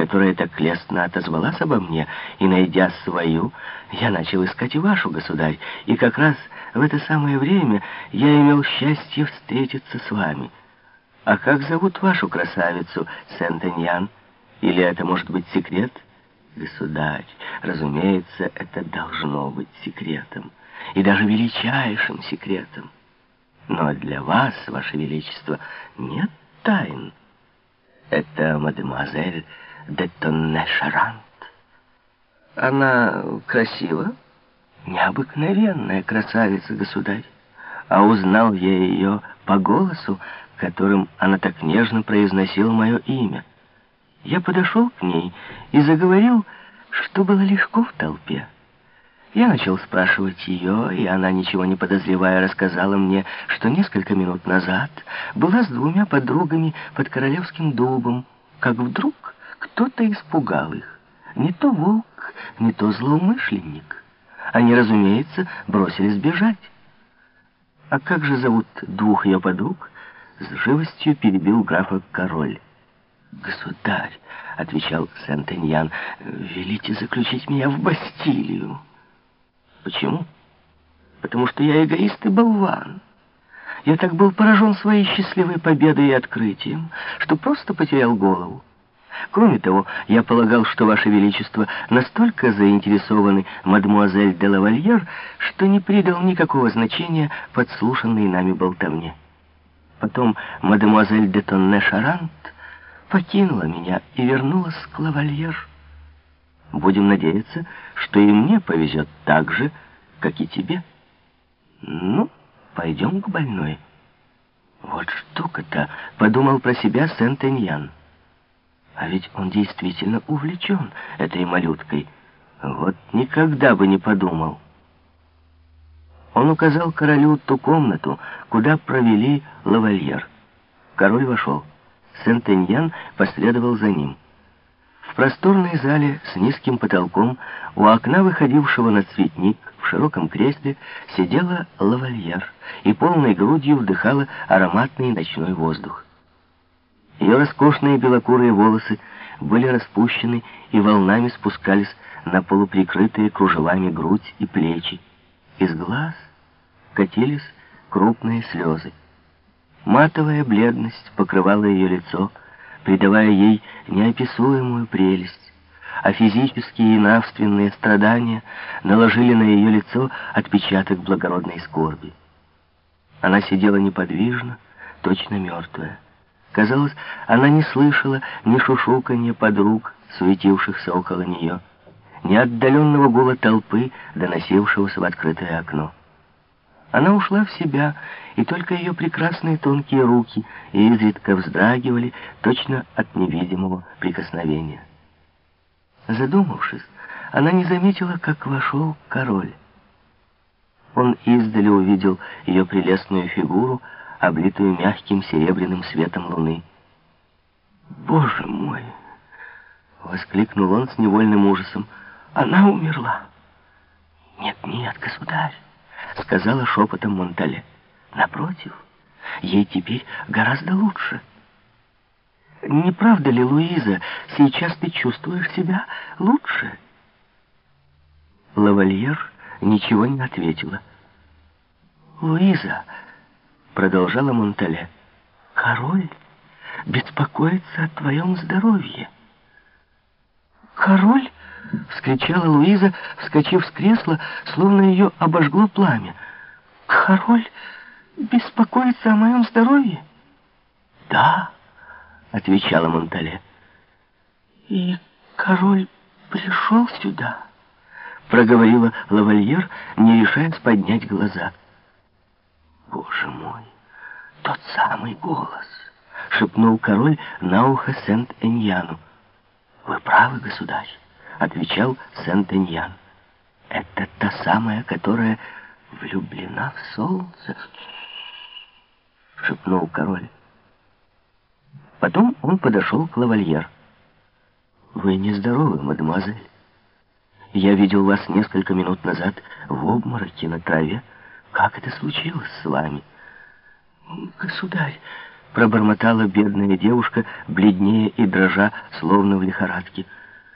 которая так лестно отозвалась обо мне, и, найдя свою, я начал искать и вашу, государь, и как раз в это самое время я имел счастье встретиться с вами. А как зовут вашу красавицу, Сент-Эньян? Или это может быть секрет? Государь, разумеется, это должно быть секретом, и даже величайшим секретом. Но для вас, ваше величество, нет тайн. Это мадемуазель де Тонне Шарант. Она красива, необыкновенная красавица, государь. А узнал я ее по голосу, которым она так нежно произносила мое имя. Я подошел к ней и заговорил, что было легко в толпе. Я начал спрашивать ее, и она, ничего не подозревая, рассказала мне, что несколько минут назад была с двумя подругами под королевским дубом, как вдруг кто-то испугал их. Не то волк, не то злоумышленник. Они, разумеется, бросились бежать. А как же зовут двух ее подруг? С живостью перебил графа король. «Государь», — отвечал Сент-Эньян, — «велите заключить меня в Бастилию». Почему? Потому что я эгоист и болван. Я так был поражен своей счастливой победой и открытием, что просто потерял голову. Кроме того, я полагал, что Ваше Величество настолько заинтересованы мадмуазель де лавальер, что не придал никакого значения подслушанной нами болтовне. Потом мадемуазель де Тонне Шарант покинула меня и вернулась к лавальер. Будем надеяться, что и мне повезет так же, как и тебе. Ну, пойдем к больной. Вот штука-то, подумал про себя Сент-Эньян. А ведь он действительно увлечен этой малюткой. Вот никогда бы не подумал. Он указал королю ту комнату, куда провели лавальер. Король вошел. Сент-Эньян последовал за ним. В просторной зале с низким потолком, у окна, выходившего на цветник, в широком кресле сидела лавальер и полной грудью вдыхала ароматный ночной воздух. Ее роскошные белокурые волосы были распущены и волнами спускались на полуприкрытые кружевами грудь и плечи. Из глаз катились крупные слезы. Матовая бледность покрывала ее лицо, придавая ей неописуемую прелесть, а физические и нравственные страдания наложили на ее лицо отпечаток благородной скорби. Она сидела неподвижно, точно мертвая. Казалось, она не слышала ни шушуканья подруг, суетившихся около нее, ни отдаленного гула толпы, доносившегося в открытое окно. Она ушла в себя, и только ее прекрасные тонкие руки изредка вздрагивали точно от невидимого прикосновения. Задумавшись, она не заметила, как вошел король. Он издали увидел ее прелестную фигуру, облитую мягким серебряным светом луны. «Боже мой!» — воскликнул он с невольным ужасом. «Она умерла!» «Нет, нет, государь!» — сказала шепотом Монтале. «Напротив, ей теперь гораздо лучше». «Не правда ли, Луиза, сейчас ты чувствуешь себя лучше?» Лавальер ничего не ответила. «Луиза», — продолжала Монтале, — «король беспокоится о твоем здоровье». «Король?» — вскричала Луиза, вскочив с кресла, словно ее обожгло пламя. «Король беспокоится о моем здоровье?» «Да», — отвечала Монтале. «И король пришел сюда?» — проговорила лавальер, не решаясь поднять глаза. «Боже мой, тот самый голос!» — шепнул король на ухо Сент-Эньяну. «Вы правы, государь отвечал Сент-Эньян. Это та самая, которая влюблена в солнце, шепнул король. Потом он подошел к лавальер. Вы нездоровы, мадемуазель. Я видел вас несколько минут назад в обмороке на траве. Как это случилось с вами? Государь, пробормотала бедная девушка, бледнее и дрожа, словно в лихорадке.